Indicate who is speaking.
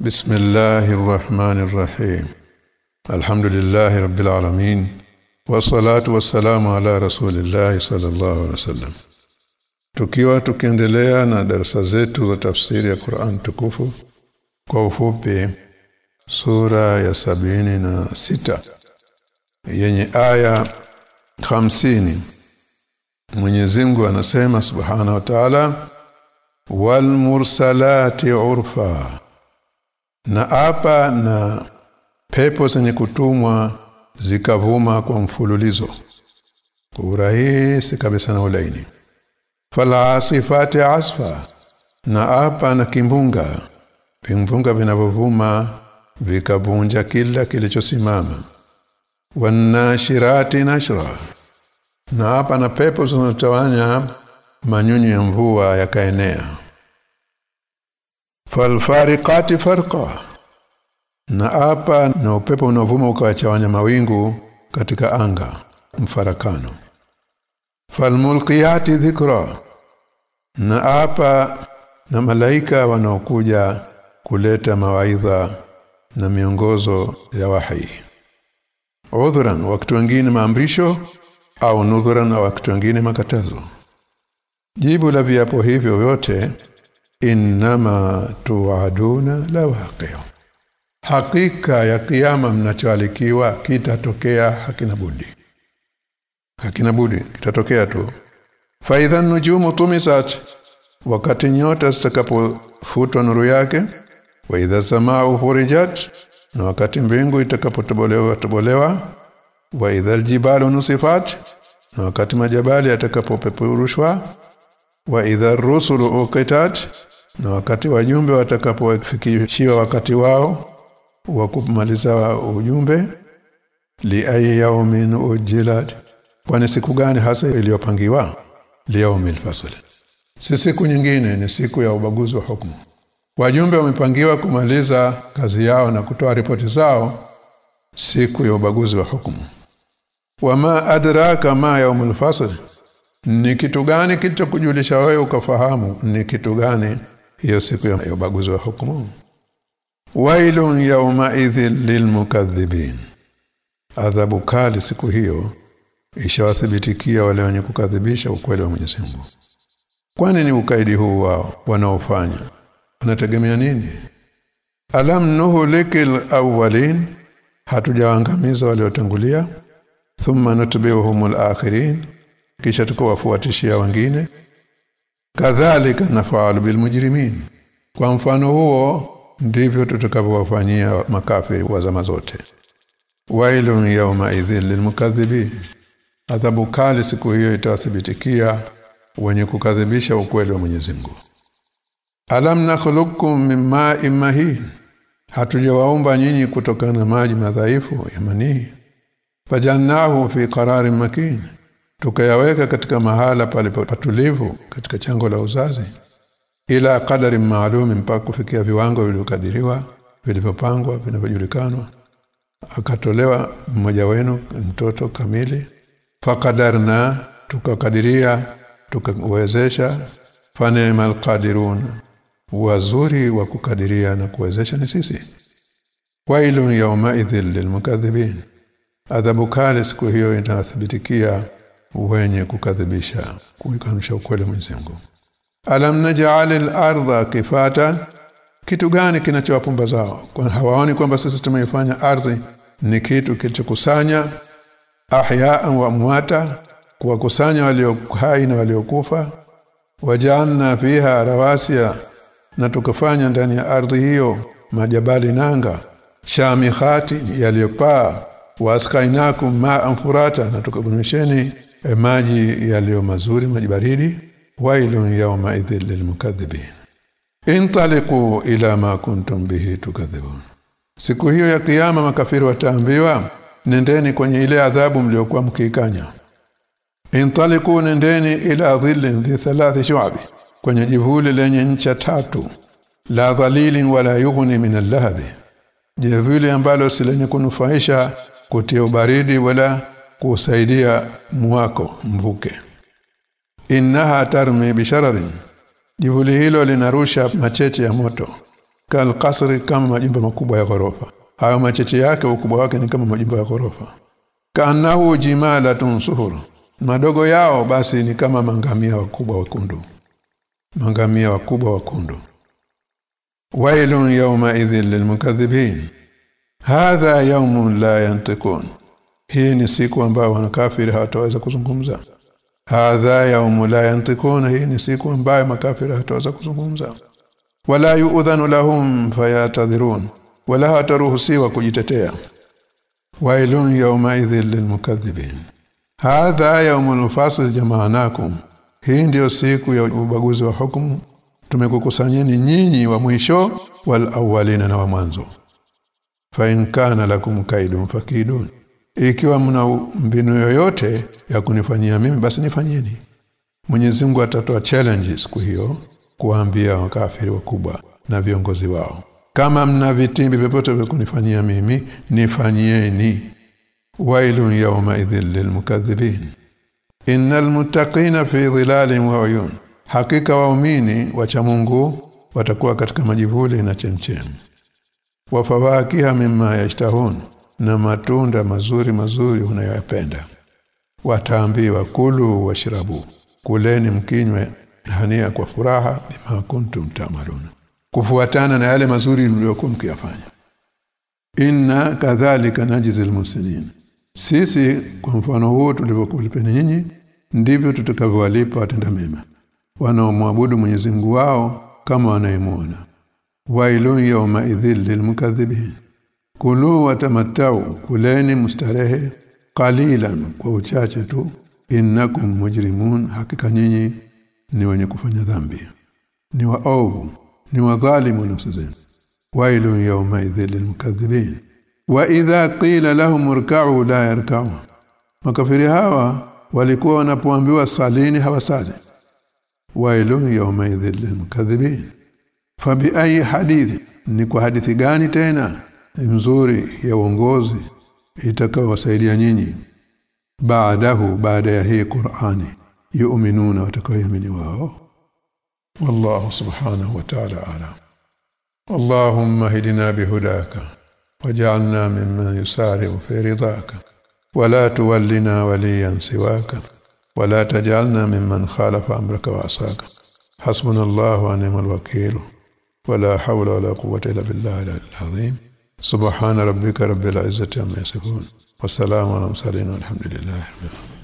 Speaker 1: بسم الله الرحمن الرحيم الحمد لله رب العالمين والصلاه والسلام على رسول الله صلى الله عليه وسلم tukiwa tukiendelea na darasa zetu za tafsiri ya Qur'an tukufu kwa ufupi sura ya sabini na sita yenye aya hamsini Mwenyezi Mungu anasema Subhanahu wa Ta'ala wal mursalati urfa na apa na pepo zenye kutumwa zikavuma kwa mfululizo. Kwa urahisi kabisa na ulaini. Falasifati asfa. Na apa na kimbunga. Vimbunga vinavovuma vikavunja kila kilichosimama. Wanashirati nashra. Na hapa na pepo zinatawanya manyunyu ya mvua yakaenea falfariqati farqa. Na apa na upepo unaovuma ukawachawanya mawingu katika anga mfarakano. Falmulqiyati dhikra. Na apa na malaika wanaokuja kuleta mawaidha na miongozo ya wahi. Udhran wakati wengine maamrisho au nudhuran wa wakati wengine makatazo. Jibu la viapo hivyo vyote innama tuaduna la waqia hakika ya kiyama mnachoalikiwa kitatokea hakina budi. Hakina budi kitatokea tu. Fa idhan nujumu tumisat wakati nyota zitakapofutwa nuru yake wa idha samaa furijat na wakati mbingu itakapotobolewa tobolewa wa idha aljibalu nusifat na wakati majabali yatakapopeperushwa wa idha rusulu uqitat na wakati wajumbe watakapofikishiwa wakati wao wa kumaliza ujumbe li ayi yawmin ujilat kwani siku gani hasa iliyopangiwa? Liyaumil fasl. Si siku nyingine ni siku ya ubaguzi wa hukumu. Wajumbe wamepangiwa kumaliza kazi yao na kutoa ripoti zao siku ya ubaguzi wa hukumu. Wama adraka ma yaumul fasl. Ni kitu gani kilichokujulisha wewe ukafahamu? Ni kitu gani hiyo siku ya ubaguzi wa hukumu. Wailun yawma idhil lilmukaththibin adhabu kali siku hiyo ishawathibitikia wale wenye kukadhibisha ukweli wa Mwenyezi Mungu. Kwani ni ukaidi huu wao wanaofanya? Wanategemea nini? Alam nuhlikil awwalin hatujaangamiza waliotangulia. Thumma natbi'uhumul akhirin kisha tukawafuatishia wengine kadhalika nafaalu bilmujrimin kwa mfano huo ndivyo tutakavyowafanyia makafiri wa zama zote. Wailun yawma idhil lilmukaththibin adhabu kali siku hiyo itawathibitikia wenye kukadhibisha ukweli wa Mwenyezi Mungu. Alam nakhluqukum min ma'in mahin. Hatujawaumba nyinyi kutokana na maji madhaifu ya manii. Fajannahu fi qararin makin tukayaweka katika mahala pale patulivu katika chango la uzazi ila kadari maalum mpaka kufikia viwango vilivyokadiriwa vilivyopangwa vinavyojulikanwa akatolewa mmoja wenu mtoto kamili. Fakadarna tukakadiria tukawezesha. Fanemal qadirun wazuri wa kukadiria na kuwezesha ni sisi. Wailun yawma idhil lilmukaththibin adhabu kali siku hiyo inathibitikia wenye kukadhibisha kuikanusha ukweli Mwenyezi Mungu. Alam naj'alil arda kifata? Kitu gani kinachowapumba zao kwa hawaoni kwamba sisi tumeifanya ardhi ni kitu kilichokusanya ahya'an wa amwata kuwakusanya walio hai na waliokufa? Wajanna fiha rawasiya na tukafanya ndani ya ardhi hiyo majabali nanga shamihati yaliyopaa. Waskainakum ma'an furata na tukabunisheni maji yaliyo mazuri maji baridi. Wailun yawma idhil lilmukaththibin intaliqu ila ma kuntum bihi tukadhibun. Siku hiyo ya kiyama makafiri wataambiwa nendeni kwenye ile adhabu mliokuwa mkiikanya. Intaliqu nendeni ila dhillin dhi thalathi shu'abi kwenye jivuli lenye ncha tatu. La dhalilin wala yughni min al-lahab jivuli ambalo silenye kunufaisha kutia ubaridi wala kusaidia mwako mvuke. Innaha tarmi bishararin jivuli hilo linarusha macheche ya moto. Kal kasri kama majumba makubwa ya ghorofa. Hayo macheche yake ukubwa wake ni kama majumba ya ghorofa. Kanahu jimalatun suhur. Madogo yao basi ni kama mangamia wakubwa wakundu mangamia wakubwa wakundu wailun yawma idhil lilmukaththibin hadha yawmun la yantiqun hii ni siku ambayo wanakafiri hawataweza kuzungumza. Hadha yaumu la yantikuna hii ni siku ambayo makafiri hawataweza kuzungumza. Wala yu'dhanu lahum fayatadhirun wala hataruhusiwa kujitetea. Wailun yawma idhil lilmukaththibin hadha yawmul fasl jama'nakum hii ndiyo siku ya ubaguzi wa hukumu. Tumekukusanyeni nyinyi wa mwisho wal awwalina na wa mwanzo. Fa in kana lakum kaidun fakidun ikiwa mna mbinu yoyote ya kunifanyia mimi basi nifanyeni. Mwenyezi Mungu atatoa challenges siku hiyo kuambia wakafiri wakubwa na viongozi wao. Kama mna vitimbi vyovyote vya kunifanyia mimi nifanyieni wailun yawma idhil lilmukaththibin innal muttaqina fi dhilalin wa uyun. Hakika waumini wacha Mungu watakuwa katika majivuli na chemchem wafawakiha mimma yashtahun na matunda mazuri mazuri unayoyapenda wataambiwa kulu washrabu kuleni mkinywe hania kwa furaha bima kuntum tamaluna kufuatana na yale mazuri mliokuwa mkiyafanya. Inna kadhalika najzil muslimin sisi kwa mfano huo tulivyokulipeni nyinyi ndivyo tutakavyowalipa watenda mema wanaomwabudu Mwenyezi Mungu wao kama wanayemuona wailun yawma idhil lilmukaththibin kulu watamattau kuleni mustarehe qalilan kwa uchache tu. Innakum mujrimun hakika nyinyi ni wenye kufanya dhambi. Ni waovu ni wadhalimu nafsi zenu. Wailu yawma idhil lilmukaththibin wa idha qila lahum irka'u la yarka'u. Makafiri hawa walikuwa wanapoambiwa salini hawasali wailu yawma idhil fa bi ayi hadithi ni kwa hadithi gani tena nzuri ya uongozi itakayowasaidia nyinyi baadahu baada ya hii Qur'ani yu'minuna watakayoamini wao والله سبحانه وتعالى أعلم اللهم اهدنا بهداك واجعلنا ممن يسارع في رضاك ولا تولنا وليا سواك ولا تجعلنا ممن خالف امرك وعصاك حسبنا الله ونعم الوكيل ولا حول ولا قوه الا بالله العظيم subhana rabbika rabbil izzati amma yasifun. Wasalamu ala mursalin walhamdulillahi rabbil alamin.